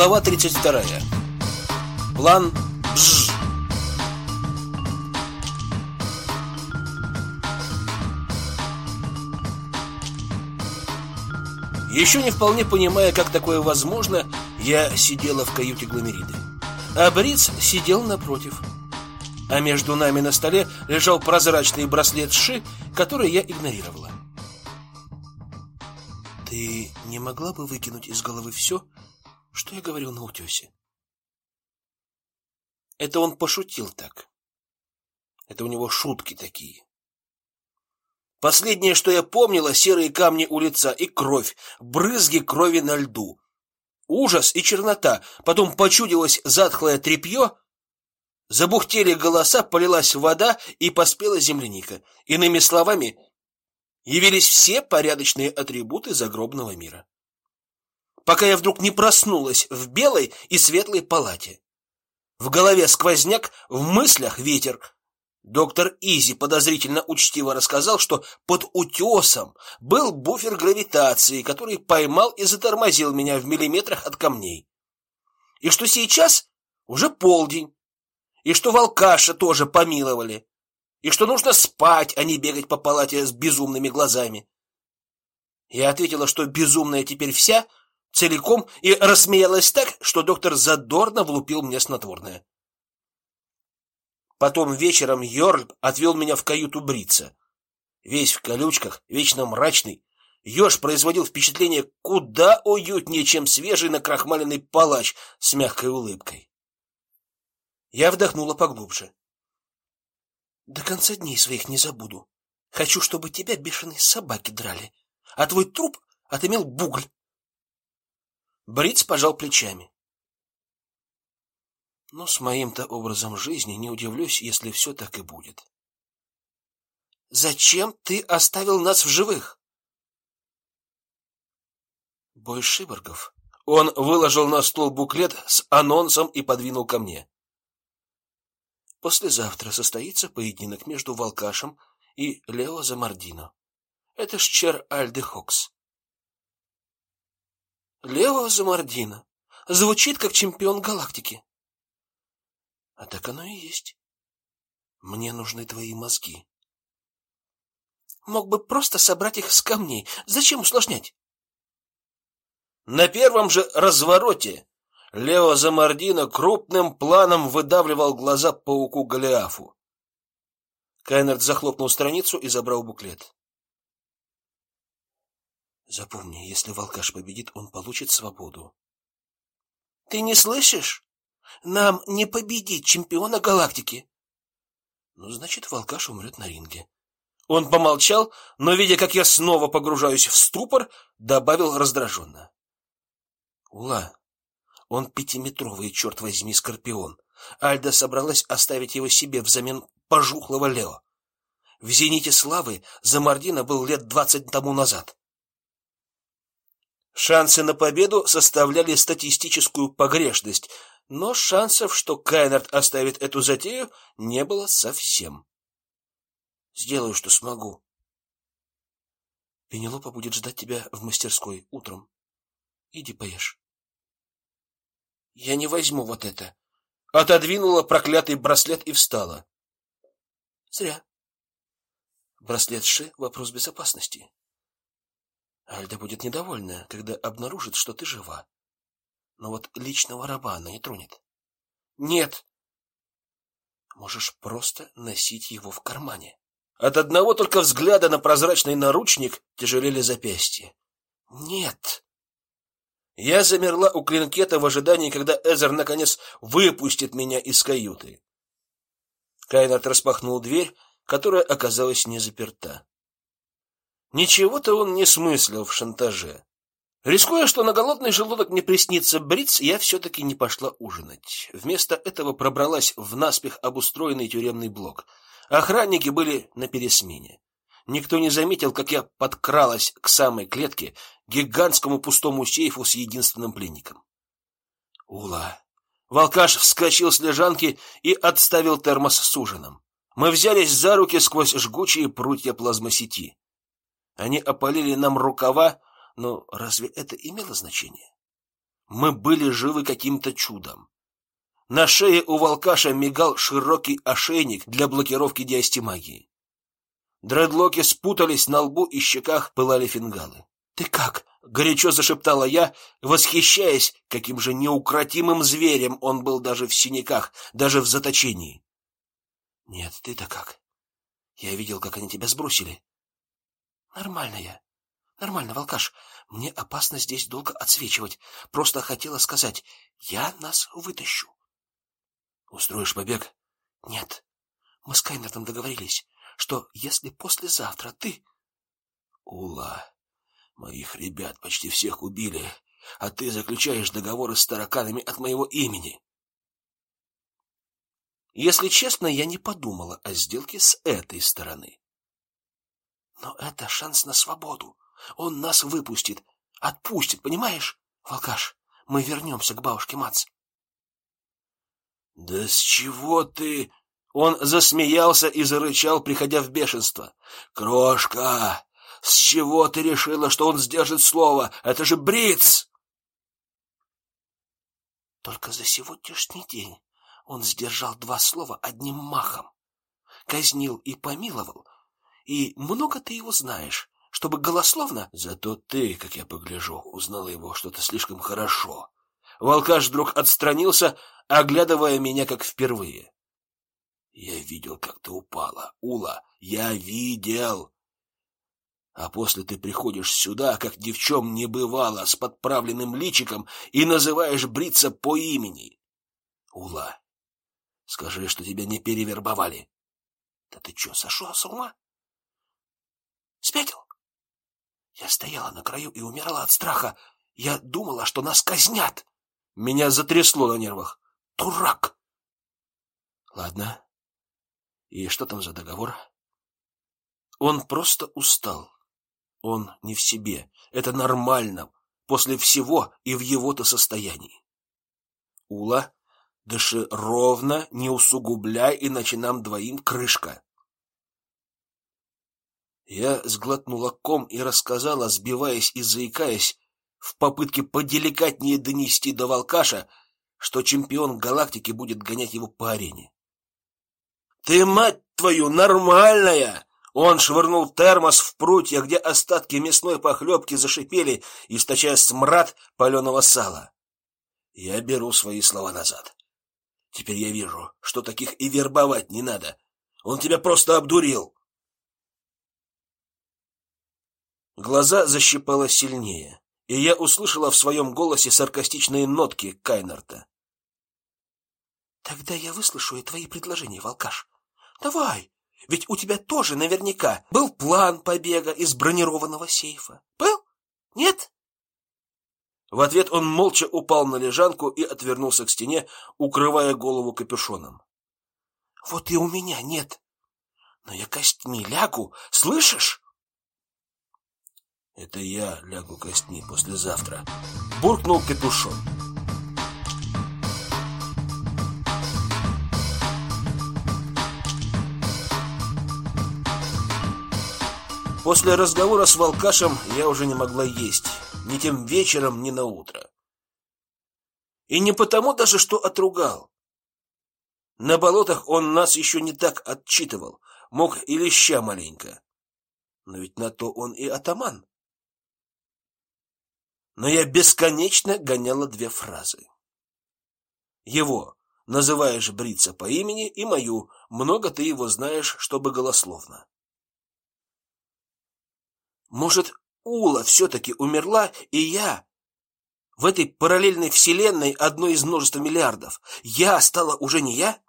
Глава 32. План Бж. Еще не вполне понимая, как такое возможно, я сидела в каюте Гламериды. А Бриц сидел напротив. А между нами на столе лежал прозрачный браслет Ши, который я игнорировала. Ты не могла бы выкинуть из головы все, что я говорил на утесе? Это он пошутил так. Это у него шутки такие. Последнее, что я помнила, серые камни у лица и кровь, брызги крови на льду. Ужас и чернота, потом почудилось затхлое тряпье, забухтели голоса, полилась вода и поспела земляника. Иными словами, явились все порядочные атрибуты загробного мира. Пока я вдруг не проснулась в белой и светлой палате. В голове сквозняк, в мыслях ветер. Доктор Изи подозрительно учтиво рассказал, что под утесом был буфер гравитации, который поймал и затормозил меня в миллиметрах от камней. И что сейчас уже полдень, и что волкаша тоже помиловали, и что нужно спать, а не бегать по палате с безумными глазами. Я ответила, что безумная теперь вся — целиком и рассмеялась так, что доктор задорно влупил мне снотворное. Потом вечером Йорль отвел меня в каюту бриться. Весь в колючках, вечно мрачный, Ёж производил впечатление куда уютнее, чем свежий накрахмаленный палач с мягкой улыбкой. Я вдохнула поглубже. До конца дней своих не забуду. Хочу, чтобы тебя бешеные собаки драли, а твой труп отымел бугль. Бриц пожал плечами. Но с моим-то образом жизни не удивлюсь, если все так и будет. Зачем ты оставил нас в живых? Бой Шиборгов. Он выложил на стол буклет с анонсом и подвинул ко мне. Послезавтра состоится поединок между Волкашем и Лео Замардино. Это ж Чер Альде Хокс. Лео Замардина. Звучит как чемпион галактики. А так оно и есть. Мне нужны твои мозги. Мог бы просто собрать их с камней. Зачем усложнять? На первом же развороте Лео Замардино крупным планом выдавливал глаза пауку Голиафу. Кайнерд захлопнул страницу и забрал буклет. Запомни, если волкаш победит, он получит свободу. Ты не слышишь? Нам не победить чемпиона галактики. Ну, значит, волкаш умрет на ринге. Он помолчал, но видя, как я снова погружаюсь в ступор, добавил раздраженно: "Ула, он пятиметровый, черт возьми, скорпион. Альда собралась оставить его себе взамен пожухлого Лео. В зените славы Замардина был лет двадцать тому назад. Шансы на победу составляли статистическую погрешность, но шансов, что Кайнерт оставит эту затею, не было совсем. Сделаю, что смогу. Пенелопа будет ждать тебя в мастерской утром. Иди поешь. Я не возьму вот это. Отодвинула проклятый браслет и встала. Зря. Браслет Ши — вопрос безопасности. Альда будет недовольна, когда обнаружит, что ты жива. Но вот личного раба она не тронет. Нет. Можешь просто носить его в кармане. От одного только взгляда на прозрачный наручник тяжелели запястья. Нет. Я замерла у клинкета в ожидании, когда Эзер наконец выпустит меня из каюты. Кайнат распахнул дверь, которая оказалась не заперта. Ничего-то он не смыслил в шантаже. Рискуя, что на голодный желудок не приснится бриц, я все-таки не пошла ужинать. Вместо этого пробралась в наспех обустроенный тюремный блок. Охранники были на пересмене. Никто не заметил, как я подкралась к самой клетке, гигантскому пустому сейфу с единственным пленником. Ула. Волкаш вскочил с лежанки и отставил термос с ужином. Мы взялись за руки сквозь жгучие прутья плазмосети. Они опалили нам рукава, но разве это имело значение? Мы были живы каким-то чудом. На шее у волкаша мигал широкий ошейник для блокировки диастемагии. Дредлоки спутались на лбу и щеках пылали фингалы. «Ты как?» — горячо зашептала я, восхищаясь, каким же неукротимым зверем он был даже в синяках, даже в заточении. «Нет, ты-то как? Я видел, как они тебя сбросили». «Нормально я. Нормально, волкаш. Мне опасно здесь долго отсвечивать. Просто хотела сказать, я нас вытащу. Устроишь побег? Нет. Мы с Кайнертом договорились, что если послезавтра ты... Ула, моих ребят почти всех убили, а ты заключаешь договоры с тараканами от моего имени. Если честно, я не подумала о сделке с этой стороны. Но это шанс на свободу. Он нас выпустит, отпустит, понимаешь? Волкаш, мы вернемся к бабушке Мац. Да с чего ты? Он засмеялся и зарычал, приходя в бешенство. Крошка, с чего ты решила, что он сдержит слово? Это же Бриц! Только за сегодняшний день он сдержал два слова одним махом. Казнил и помиловал. И много ты его знаешь, чтобы голословно... Зато ты, как я погляжу, узнала его что-то слишком хорошо. Волкаш вдруг отстранился, оглядывая меня как впервые. Я видел, как ты упала, Ула, я видел. А после ты приходишь сюда, как ни в чем не бывало, с подправленным личиком и называешь бриться по имени. Ула, скажи, что тебя не перевербовали. Да ты что, сошел с ума? Спятил? Я стояла на краю и умирала от страха. Я думала, что нас казнят. Меня затрясло на нервах. Дурак! Ладно. И что там за договор? Он просто устал. Он не в себе. Это нормально. После всего и в его-то состоянии. Ула, дыши ровно, не усугубляй, иначе нам двоим крышка. Я сглотнула ком и рассказала, сбиваясь и заикаясь, в попытке поделикатнее донести до волкаша, что чемпион галактики будет гонять его по арене. Ты мать твою нормальная! Он швырнул термос в прутья, где остатки мясной похлебки зашипели, источая смрад паленого сала. Я беру свои слова назад. Теперь я вижу, что таких и вербовать не надо. Он тебя просто обдурил. Глаза защипало сильнее, и я услышала в своем голосе саркастичные нотки Кайнарта. Тогда я выслушаю и твои предложения, волкаш. Давай, ведь у тебя тоже наверняка был план побега из бронированного сейфа. Был? Нет? В ответ он молча упал на лежанку и отвернулся к стене, укрывая голову капюшоном. Вот и у меня нет. Но я костьми лягу, слышишь? Это я лягу костьми послезавтра, буркнул Капюшон. После разговора с волкашем я уже не могла есть, ни тем вечером, ни на утро. И не потому даже, что отругал. На болотах он нас еще не так отчитывал, мог и леща маленько. Но ведь на то он и атаман но я бесконечно гоняла две фразы. Его называешь бриться по имени и мою много ты его знаешь, чтобы голословно. Может, Ула все таки умерла, и я в этой параллельной вселенной одной из множества миллиардов, я стала уже не я?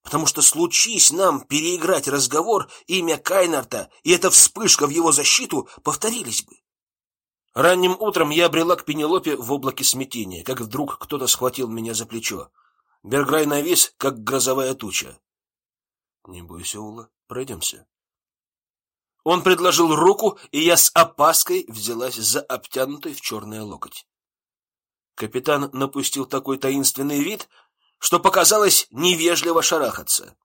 Потому что случись нам переиграть разговор, имя Кайнарта и эта вспышка в его защиту повторились бы. Ранним утром я обрела к Пенелопе в облаке смятения, как вдруг кто-то схватил меня за плечо. Берграй навис, как грозовая туча. Не бойся, Ула, пройдемся. Он предложил руку, и я с опаской взялась за обтянутый в черное локоть. Капитан напустил такой таинственный вид, что показалось невежливо шарахаться.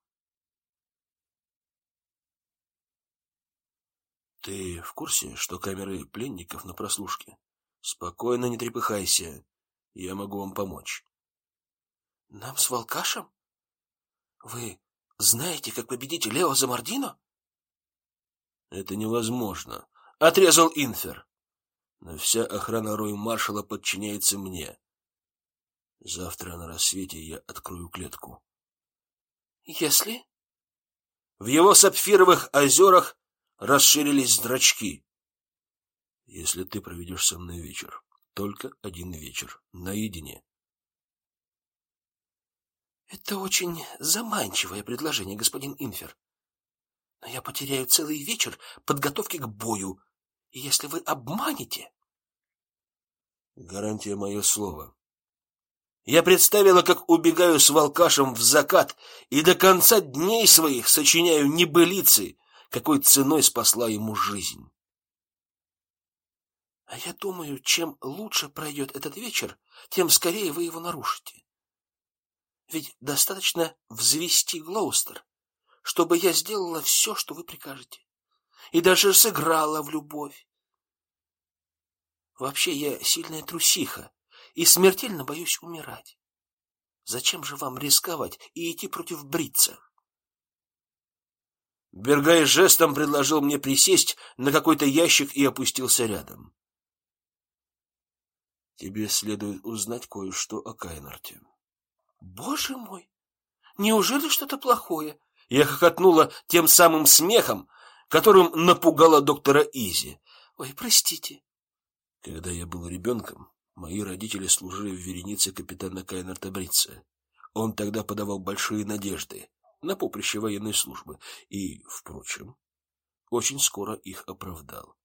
Ты в курсе, что камеры пленников на прослушке Спокойно, не трепыхайся. Я могу вам помочь. Нам с Волкашем? Вы знаете, как победить Лео Замардино? Это невозможно, отрезал Инфер. Но вся охрана Рой-маршала подчиняется мне. Завтра на рассвете я открою клетку. Если в его сапфировых озерах расширились зрачки. Если ты проведешь со мной вечер, только один вечер, наедине. Это очень заманчивое предложение, господин Инфер. Но я потеряю целый вечер подготовки к бою, и если вы обманете... Гарантия мое слово. Я представила, как убегаю с волкашем в закат и до конца дней своих сочиняю небылицы, какой ценой спасла ему жизнь. А я думаю, чем лучше пройдет этот вечер, тем скорее вы его нарушите. Ведь достаточно взвести Глоустер, чтобы я сделала все, что вы прикажете, и даже сыграла в любовь. Вообще я сильная трусиха и смертельно боюсь умирать. Зачем же вам рисковать и идти против Брица? Бергай жестом предложил мне присесть на какой-то ящик и опустился рядом. Тебе следует узнать кое-что о Кайнарте. Боже мой! Неужели что-то плохое? Я хохотнула тем самым смехом, которым напугала доктора Изи. Ой, простите. Когда я был ребенком, мои родители служили в веренице капитана Кайнарта Брица. Он тогда подавал большие надежды на поприще военной службы и, впрочем, очень скоро их оправдал.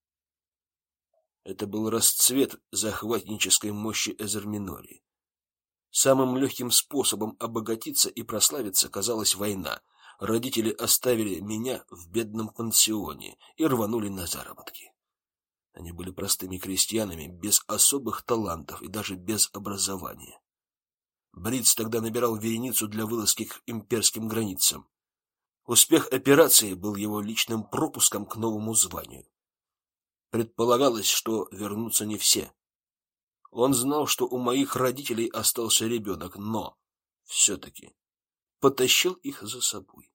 Это был расцвет захватнической мощи Эзерминори. Самым легким способом обогатиться и прославиться казалась война. Родители оставили меня в бедном пансионе и рванули на заработки. Они были простыми крестьянами, без особых талантов и даже без образования. Бриц тогда набирал вереницу для вылазки к имперским границам. Успех операции был его личным пропуском к новому званию. Предполагалось, что вернутся не все. Он знал, что у моих родителей остался ребенок, но все-таки потащил их за собой.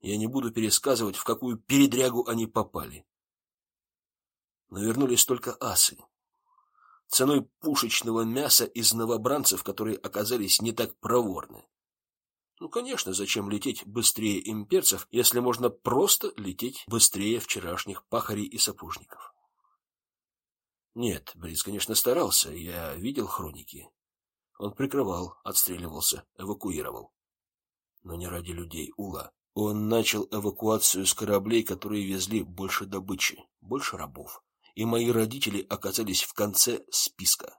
Я не буду пересказывать, в какую передрягу они попали. Но вернулись только асы. Ценой пушечного мяса из новобранцев, которые оказались не так проворны. Ну, конечно, зачем лететь быстрее имперцев, если можно просто лететь быстрее вчерашних пахарей и сапожников? Нет, Борис, конечно, старался, я видел хроники. Он прикрывал, отстреливался, эвакуировал. Но не ради людей, Ула. Он начал эвакуацию с кораблей, которые везли больше добычи, больше рабов. И мои родители оказались в конце списка.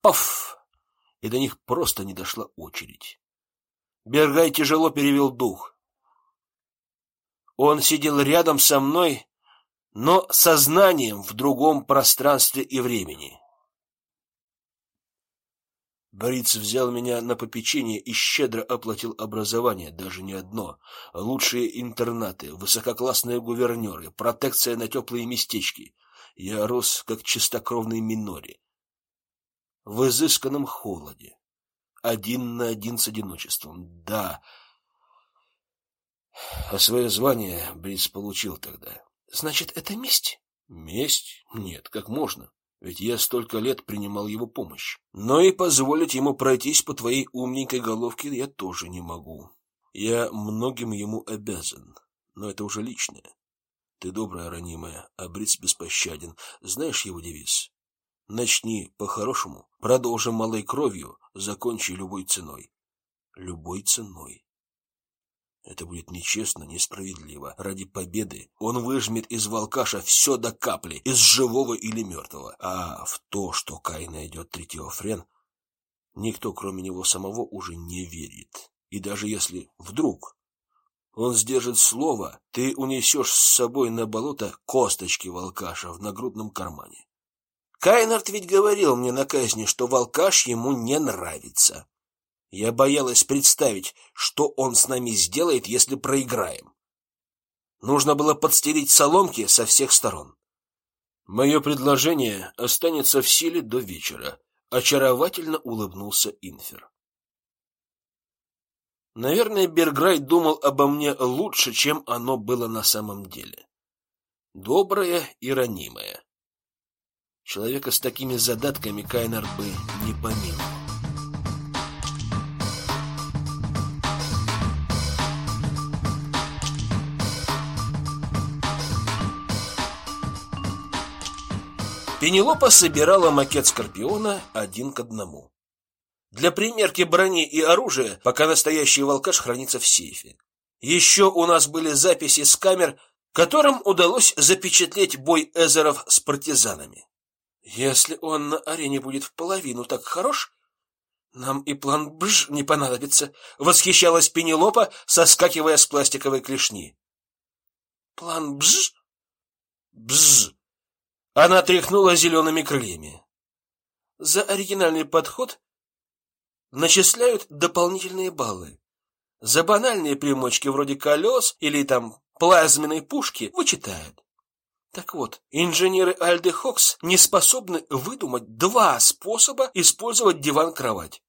Паф! И до них просто не дошла очередь. Бергай тяжело перевел дух. Он сидел рядом со мной, но сознанием в другом пространстве и времени. Бориц взял меня на попечение и щедро оплатил образование, даже не одно. Лучшие интернаты, высококлассные гувернеры, протекция на теплые местечки. Я рос как чистокровный минори. В изысканном холоде. Один на один с одиночеством. Да. А свое звание Бриц получил тогда. Значит, это месть? Месть? Нет, как можно? Ведь я столько лет принимал его помощь. Но и позволить ему пройтись по твоей умненькой головке я тоже не могу. Я многим ему обязан, но это уже личное. Ты добрая, ранимая, а Бриц беспощаден. Знаешь его девиз? Начни по-хорошему, продолжи малой кровью, закончи любой ценой. Любой ценой. Это будет нечестно, несправедливо. Ради победы он выжмет из волкаша все до капли, из живого или мертвого. А в то, что Кай найдет третьего френ, никто, кроме него самого, уже не верит. И даже если вдруг он сдержит слово, ты унесешь с собой на болото косточки волкаша в нагрудном кармане. Кайнард ведь говорил мне на казни, что волкаш ему не нравится. Я боялась представить, что он с нами сделает, если проиграем. Нужно было подстелить соломки со всех сторон. Мое предложение останется в силе до вечера, очаровательно улыбнулся Инфер. Наверное, Берграй думал обо мне лучше, чем оно было на самом деле. Доброе и ранимое. Человека с такими задатками Кайнер бы не помиловал. Пенелопа собирала макет Скорпиона один к одному. Для примерки брони и оружия пока настоящий волкаш хранится в сейфе. Еще у нас были записи с камер, которым удалось запечатлеть бой эзеров с партизанами. Если он на арене будет в половину так хорош, нам и план бж не понадобится, восхищалась Пенелопа, соскакивая с пластиковой клешни. План бж? Бж. Она тряхнула зелеными крыльями. За оригинальный подход начисляют дополнительные баллы. За банальные примочки вроде колес или там плазменной пушки вычитают. Так вот, инженеры Альды Хокс не способны выдумать два способа использовать диван-кровать.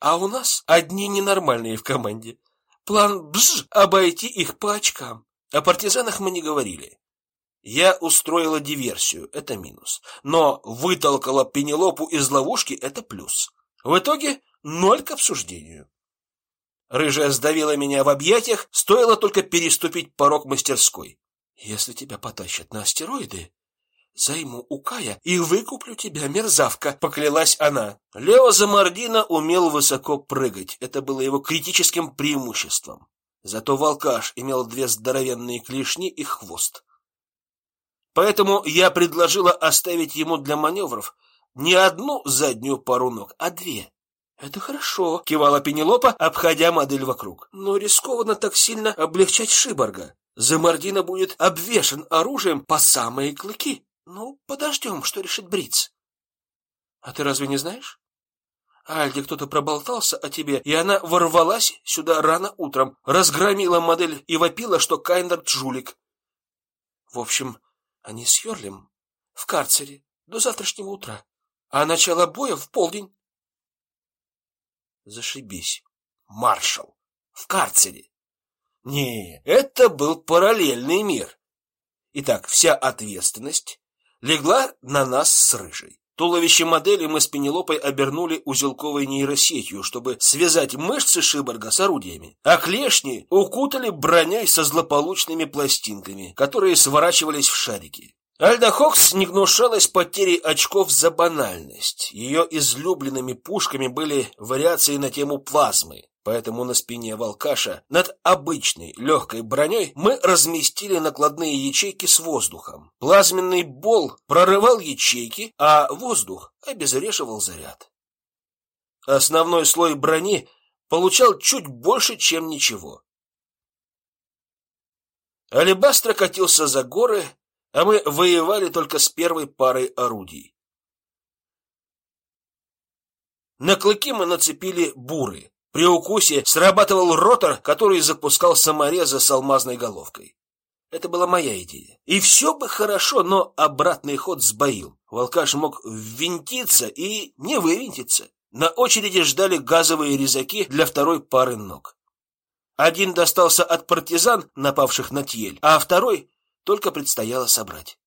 А у нас одни ненормальные в команде. План бж обойти их по очкам. О партизанах мы не говорили. Я устроила диверсию, это минус. Но вытолкала Пенелопу из ловушки, это плюс. В итоге ноль к обсуждению. Рыжая сдавила меня в объятиях, стоило только переступить порог мастерской. Если тебя потащат на астероиды, займу у Кая и выкуплю тебя, мерзавка, поклялась она. Лео Замардина умел высоко прыгать, это было его критическим преимуществом. Зато волкаш имел две здоровенные клешни и хвост. Поэтому я предложила оставить ему для маневров не одну заднюю пару ног, а две. Это хорошо, кивала Пенелопа, обходя модель вокруг. Но рискованно так сильно облегчать Шиборга. Замардина будет обвешан оружием по самые клыки. Ну, подождем, что решит Бриц. А ты разве не знаешь? Альде кто-то проболтался о тебе, и она ворвалась сюда рано утром, разгромила модель и вопила, что Кайнер жулик. В общем, они с Йорлем в карцере до завтрашнего утра, а начало боя в полдень. Зашибись. Маршал в карцере. Не, это был параллельный мир. Итак, вся ответственность легла на нас с рыжей. Туловище модели мы с Пенелопой обернули узелковой нейросетью, чтобы связать мышцы Шиборга с орудиями, а клешни укутали броней со злополучными пластинками, которые сворачивались в шарики. Альда Хокс не гнушалась потери очков за банальность. Ее излюбленными пушками были вариации на тему плазмы. Поэтому на спине волкаша над обычной легкой броней мы разместили накладные ячейки с воздухом. Плазменный бол прорывал ячейки, а воздух обезвреживал заряд. Основной слой брони получал чуть больше, чем ничего. Алебастро катился за горы, а мы воевали только с первой парой орудий. На клыки мы нацепили буры. При укусе срабатывал ротор, который запускал саморезы с алмазной головкой. Это была моя идея. И все бы хорошо, но обратный ход сбоил. Волкаш мог ввинтиться и не вывинтиться. На очереди ждали газовые резаки для второй пары ног. Один достался от партизан, напавших на Тьель, а второй только предстояло собрать.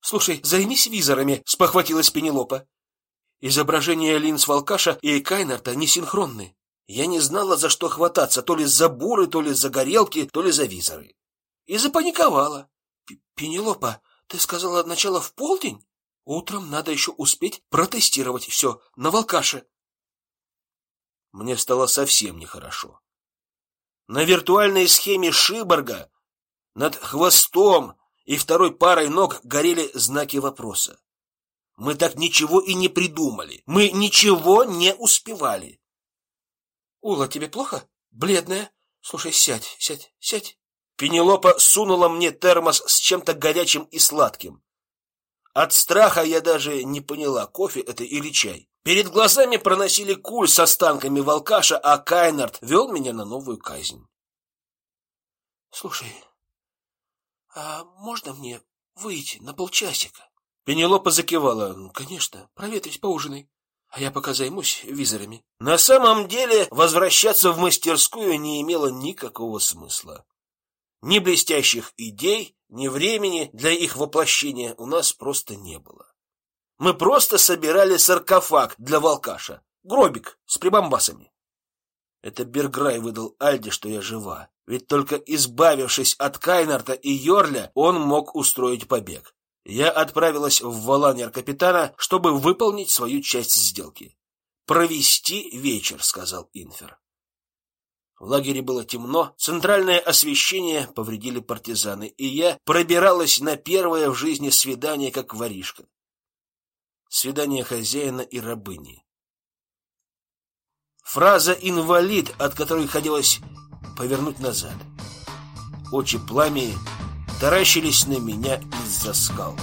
Слушай, займись визорами, спохватилась Пенелопа. Изображения линз Волкаша и Кайнерта несинхронны. Я не знала, за что хвататься, то ли за буры, то ли за горелки, то ли за визоры. И запаниковала. Пенелопа, ты сказала начало в полдень? Утром надо еще успеть протестировать все на волкаше. Мне стало совсем нехорошо. На виртуальной схеме Шиборга над хвостом и второй парой ног горели знаки вопроса. Мы так ничего и не придумали. Мы ничего не успевали. Ула, тебе плохо? Бледная. Слушай, сядь, сядь, сядь. Пенелопа сунула мне термос с чем-то горячим и сладким. От страха я даже не поняла, кофе это или чай. Перед глазами проносили куль с останками волкаша, а Кайнард вел меня на новую казнь. Слушай, а можно мне выйти на полчасика. Пенелопа закивала. «Ну, конечно, проветрись, поужинай. А я пока займусь визорами. На самом деле, возвращаться в мастерскую не имело никакого смысла. Ни блестящих идей, ни времени для их воплощения у нас просто не было. Мы просто собирали саркофаг для волкаша, гробик с прибамбасами. Это Берграй выдал Альде, что я жива. Ведь только избавившись от Кайнарта и Йорля, он мог устроить побег. Я отправилась в Воланер капитана, чтобы выполнить свою часть сделки. «Провести вечер», — сказал Инфер. В лагере было темно, центральное освещение повредили партизаны, и я пробиралась на первое в жизни свидание как воришка. Свидание хозяина и рабыни. Фраза «инвалид», от которой хотелось повернуть назад. Очи пламени таращились на меня из-за скал.